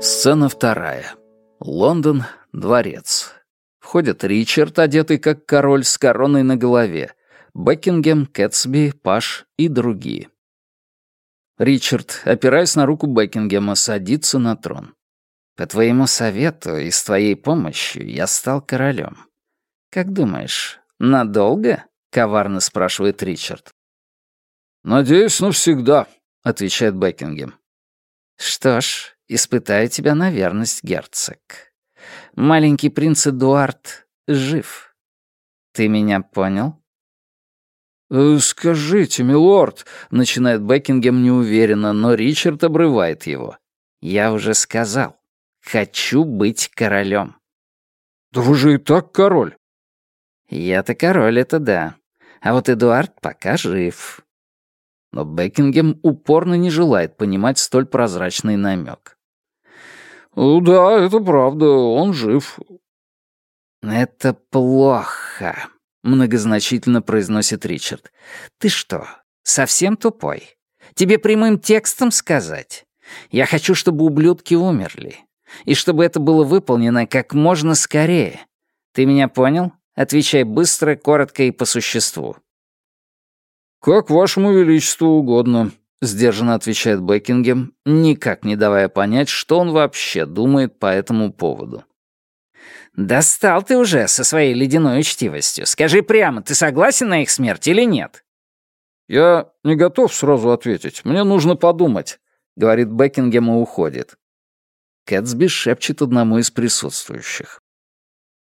Сцена вторая. Лондон, дворец. Входят Ричард, одетый как король с короной на голове, Бекингем, Кэтсби, Паш и другие. Ричард, опираясь на руку Бекингема, садится на трон. «По твоему совету и с твоей помощью я стал королем. Как думаешь, надолго?» — коварно спрашивает Ричард. «Надеюсь, навсегда», — отвечает Бекингем. «Что ж, испытаю тебя на верность, герцог. Маленький принц Эдуард жив. Ты меня понял?» «Э, «Скажите, милорд», — начинает Бекингем неуверенно, но Ричард обрывает его. «Я уже сказал. Хочу быть королем». «Да вы же и так король». «Я-то король, это да. А вот Эдуард пока жив но Бекингем упорно не желает понимать столь прозрачный намек. «Да, это правда, он жив». «Это плохо», — многозначительно произносит Ричард. «Ты что, совсем тупой? Тебе прямым текстом сказать? Я хочу, чтобы ублюдки умерли. И чтобы это было выполнено как можно скорее. Ты меня понял? Отвечай быстро, коротко и по существу». «Как вашему величеству угодно», — сдержанно отвечает Бекингем, никак не давая понять, что он вообще думает по этому поводу. «Достал ты уже со своей ледяной учтивостью. Скажи прямо, ты согласен на их смерть или нет?» «Я не готов сразу ответить. Мне нужно подумать», — говорит Бекингем и уходит. Кэтсби шепчет одному из присутствующих.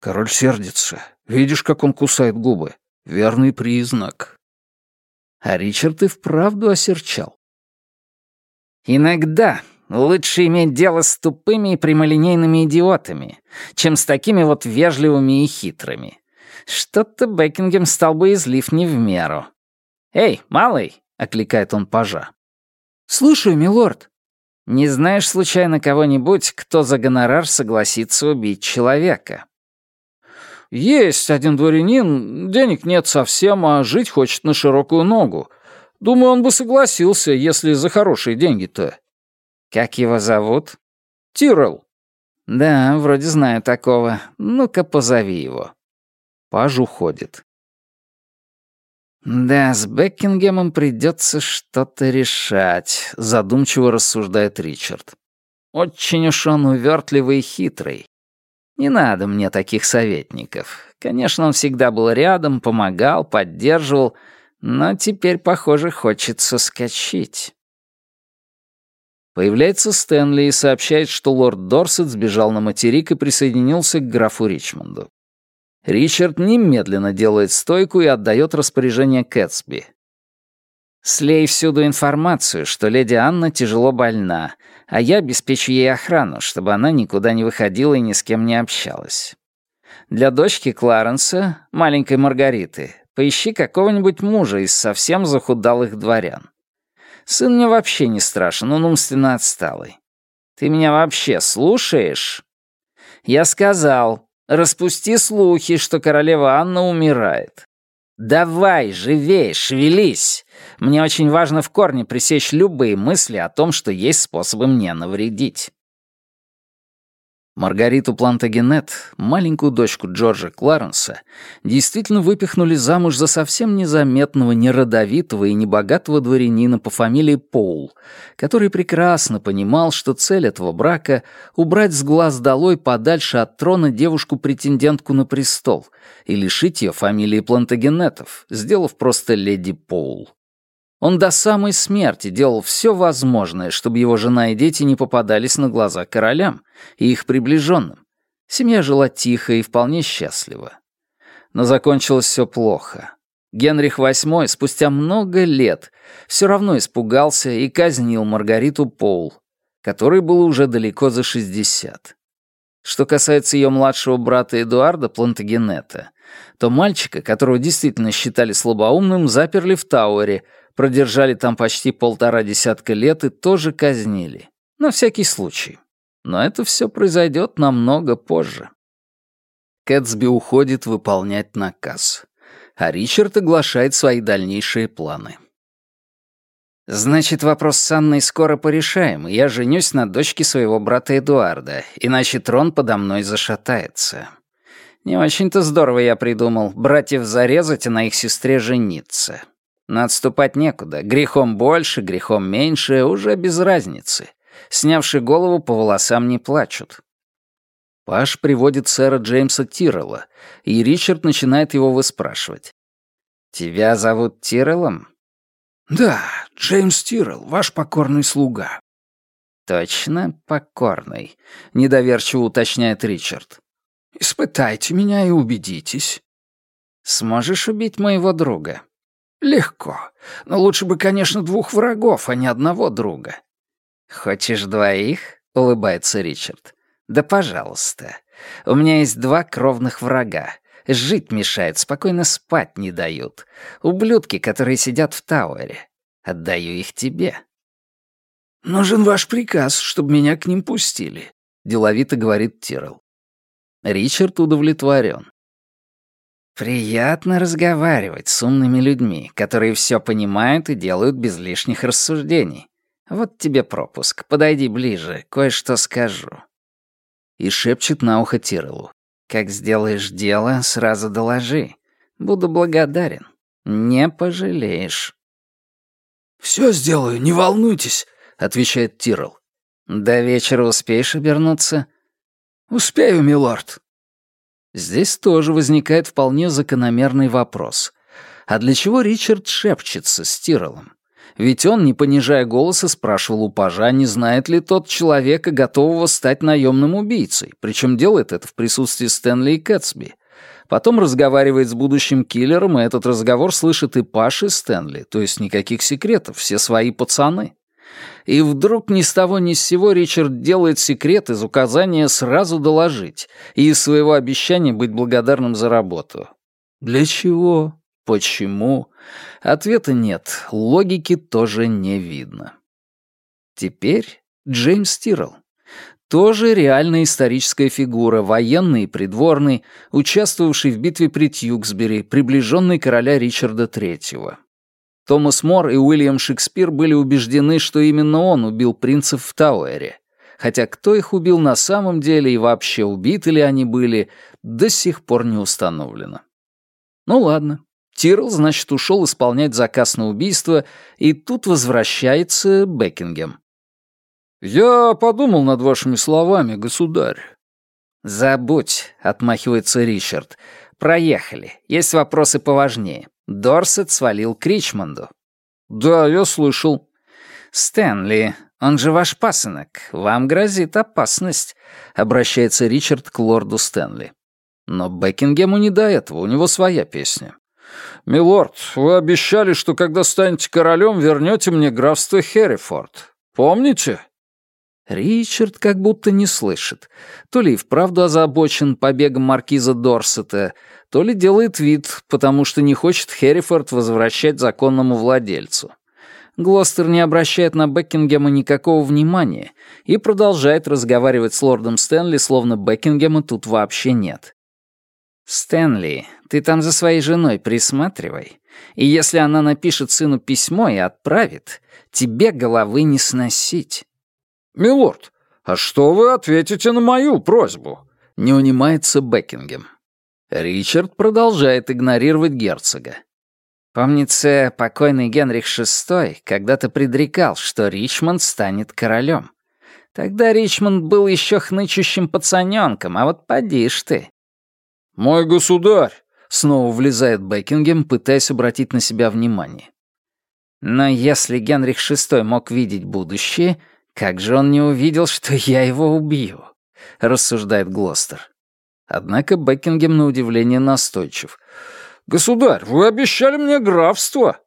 «Король сердится. Видишь, как он кусает губы? Верный признак». А Ричард и вправду осерчал. «Иногда лучше иметь дело с тупыми и прямолинейными идиотами, чем с такими вот вежливыми и хитрыми. Что-то Бекингем стал бы излив не в меру. «Эй, малый!» — окликает он пажа. «Слушаю, милорд». «Не знаешь случайно кого-нибудь, кто за гонорар согласится убить человека?» Есть один дворянин, денег нет совсем, а жить хочет на широкую ногу. Думаю, он бы согласился, если за хорошие деньги-то». «Как его зовут?» «Тирел». «Да, вроде знаю такого. Ну-ка, позови его». Паж уходит. «Да, с Бекингемом придется что-то решать», — задумчиво рассуждает Ричард. «Очень уж он увертливый и хитрый. Не надо мне таких советников. Конечно, он всегда был рядом, помогал, поддерживал, но теперь, похоже, хочется скачить. Появляется Стэнли и сообщает, что лорд Дорсет сбежал на материк и присоединился к графу Ричмонду. Ричард немедленно делает стойку и отдает распоряжение Кэтсби. «Слей всюду информацию, что леди Анна тяжело больна, а я обеспечу ей охрану, чтобы она никуда не выходила и ни с кем не общалась. Для дочки Кларенса, маленькой Маргариты, поищи какого-нибудь мужа из совсем захудалых дворян. Сын мне вообще не страшен, он умственно отсталый. Ты меня вообще слушаешь? Я сказал, распусти слухи, что королева Анна умирает. «Давай, живей, шевелись! Мне очень важно в корне пресечь любые мысли о том, что есть способы мне навредить». Маргариту Плантагенет, маленькую дочку Джорджа Кларенса, действительно выпихнули замуж за совсем незаметного, неродовитого и небогатого дворянина по фамилии Поул, который прекрасно понимал, что цель этого брака — убрать с глаз долой подальше от трона девушку-претендентку на престол и лишить ее фамилии Плантагенетов, сделав просто леди Поул. Он до самой смерти делал все возможное, чтобы его жена и дети не попадались на глаза королям и их приближенным. Семья жила тихо и вполне счастлива. Но закончилось все плохо. Генрих VIII спустя много лет все равно испугался и казнил Маргариту Поул, которой было уже далеко за 60. Что касается ее младшего брата Эдуарда Плантагенета, то мальчика, которого действительно считали слабоумным, заперли в Тауэре — продержали там почти полтора десятка лет и тоже казнили. На всякий случай. Но это все произойдет намного позже. Кэтсби уходит выполнять наказ, а Ричард оглашает свои дальнейшие планы. Значит, вопрос с Анной скоро порешаем, и я женюсь на дочке своего брата Эдуарда, иначе трон подо мной зашатается. Не очень-то здорово я придумал, братьев зарезать, а на их сестре жениться. Но отступать некуда, грехом больше, грехом меньше, уже без разницы. Снявши голову, по волосам не плачут. Паш приводит сэра Джеймса Тиррелла, и Ричард начинает его выспрашивать. «Тебя зовут Тирреллом?» «Да, Джеймс Тиррелл, ваш покорный слуга». «Точно покорный», — недоверчиво уточняет Ричард. «Испытайте меня и убедитесь». «Сможешь убить моего друга?» «Легко. Но лучше бы, конечно, двух врагов, а не одного друга». «Хочешь двоих?» — улыбается Ричард. «Да пожалуйста. У меня есть два кровных врага. Жить мешают, спокойно спать не дают. Ублюдки, которые сидят в Тауэре. Отдаю их тебе». «Нужен ваш приказ, чтобы меня к ним пустили», — деловито говорит Тирл. Ричард удовлетворен. Приятно разговаривать с умными людьми, которые все понимают и делают без лишних рассуждений. Вот тебе пропуск. Подойди ближе, кое-что скажу. И шепчет на ухо Тирелу. Как сделаешь дело, сразу доложи. Буду благодарен. Не пожалеешь. «Все сделаю, не волнуйтесь», — отвечает Тирл. «До вечера успеешь обернуться?» «Успею, милорд». Здесь тоже возникает вполне закономерный вопрос. А для чего Ричард шепчется с Тиролом? Ведь он, не понижая голоса, спрашивал у пажа, не знает ли тот человека, готового стать наемным убийцей, причем делает это в присутствии Стэнли и Кэтсби. Потом разговаривает с будущим киллером, и этот разговор слышит и Паш, и Стэнли, то есть никаких секретов, все свои пацаны. И вдруг ни с того ни с сего Ричард делает секрет из указания сразу доложить и из своего обещания быть благодарным за работу. Для чего? Почему? Ответа нет, логики тоже не видно. Теперь Джеймс Тиррелл. Тоже реальная историческая фигура, военный и придворный, участвовавший в битве при Тьюксбери, приближенный короля Ричарда III. Томас Мор и Уильям Шекспир были убеждены, что именно он убил принцев в Тауэре. Хотя кто их убил на самом деле и вообще убиты ли они были, до сих пор не установлено. Ну ладно, Тирл, значит, ушел исполнять заказ на убийство, и тут возвращается Бекингем. «Я подумал над вашими словами, государь». «Забудь», — отмахивается Ричард. «Проехали. Есть вопросы поважнее. Дорсет свалил к Ричмонду». «Да, я слышал». «Стэнли, он же ваш пасынок. Вам грозит опасность», — обращается Ричард к лорду Стэнли. Но Бекингему не до этого, у него своя песня. «Милорд, вы обещали, что когда станете королем, вернете мне графство Херрифорд. Помните?» Ричард как будто не слышит. То ли и вправду озабочен побегом маркиза Дорсета, то ли делает вид, потому что не хочет Херрифорд возвращать законному владельцу. Глостер не обращает на Бекингема никакого внимания и продолжает разговаривать с лордом Стэнли, словно Бекингема тут вообще нет. «Стэнли, ты там за своей женой присматривай, и если она напишет сыну письмо и отправит, тебе головы не сносить». «Милорд, а что вы ответите на мою просьбу?» — не унимается Бекингем. Ричард продолжает игнорировать герцога. Помнится, покойный Генрих VI когда-то предрекал, что Ричмонд станет королем. Тогда Ричмонд был еще хнычущим пацаненком, а вот поди ж ты. «Мой государь!» — снова влезает Бекингем, пытаясь обратить на себя внимание. Но если Генрих VI мог видеть будущее, как же он не увидел, что я его убью? рассуждает Глостер. Однако Бекингем на удивление настойчив. «Государь, вы обещали мне графство!»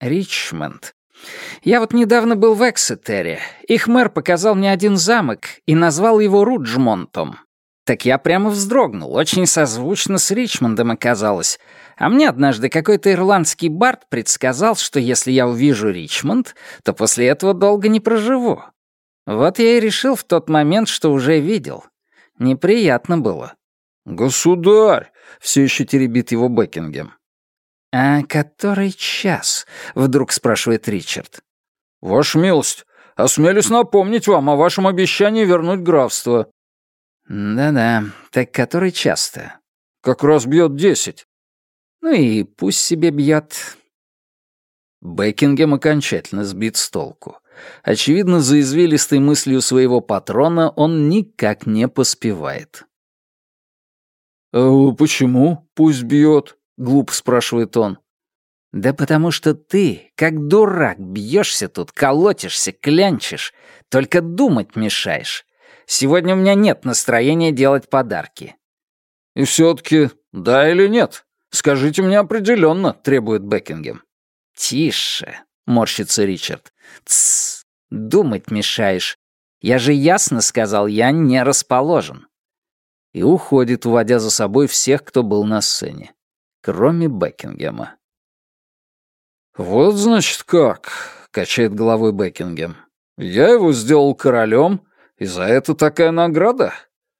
«Ричмонд. Я вот недавно был в Эксетере. Их мэр показал мне один замок и назвал его Руджмонтом. Так я прямо вздрогнул, очень созвучно с Ричмондом оказалось. А мне однажды какой-то ирландский бард предсказал, что если я увижу Ричмонд, то после этого долго не проживу. Вот я и решил в тот момент, что уже видел. Неприятно было. «Государь!» — все еще теребит его Бекингем. «А который час?» — вдруг спрашивает Ричард. «Ваша милость, осмелюсь напомнить вам о вашем обещании вернуть графство». «Да-да, так который часто?» «Как раз бьет десять». «Ну и пусть себе бьет». Бекингем окончательно сбит с толку. Очевидно, за извилистой мыслью своего патрона он никак не поспевает. «А почему пусть бьет?» — глупо спрашивает он. «Да потому что ты, как дурак, бьешься тут, колотишься, клянчишь, только думать мешаешь. Сегодня у меня нет настроения делать подарки». «И все-таки да или нет? Скажите мне определенно», — требует Бекингем. «Тише», — морщится Ричард. «Тссс, думать мешаешь. Я же ясно сказал, я не расположен». И уходит, уводя за собой всех, кто был на сцене, кроме Бекингема. «Вот, значит, как», — качает головой Бекингем. «Я его сделал королем, и за это такая награда?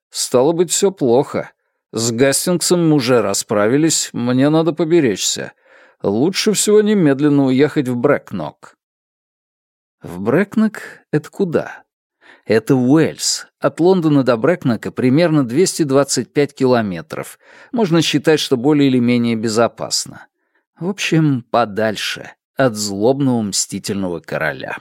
Стало быть, все плохо. С Гастингсом уже расправились, мне надо поберечься. Лучше всего немедленно уехать в Брэкнок». В Брэкнок — это куда? Это Уэльс. От Лондона до Брэкнока примерно 225 километров. Можно считать, что более или менее безопасно. В общем, подальше от злобного мстительного короля.